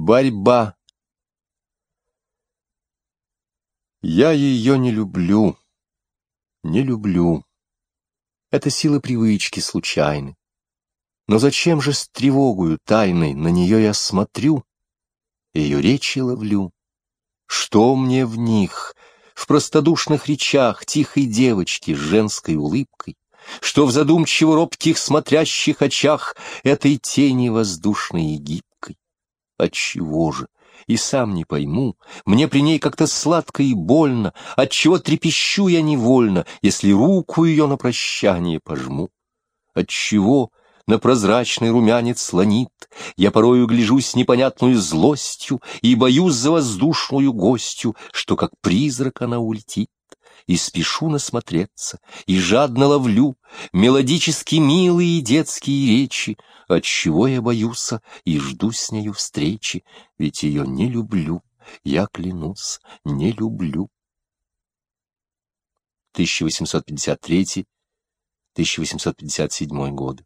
Борьба. Я ее не люблю, не люблю. Это сила привычки случайны. Но зачем же с тревогою тайной на нее я смотрю, ее речи ловлю? Что мне в них, в простодушных речах тихой девочки с женской улыбкой, что в задумчиво робких смотрящих очах этой тени воздушной и? Отчего же? И сам не пойму, мне при ней как-то сладко и больно, отчего трепещу я невольно, если руку ее на прощание пожму. Отчего на прозрачный румянец слонит, я порою гляжу с непонятную злостью и боюсь за воздушную гостью, что как призрак она улетит и спешу насмотреться, и жадно ловлю мелодически милые детские речи, отчего я боюсь и жду с нею встречи, ведь ее не люблю, я клянусь, не люблю. 1853-1857 годы.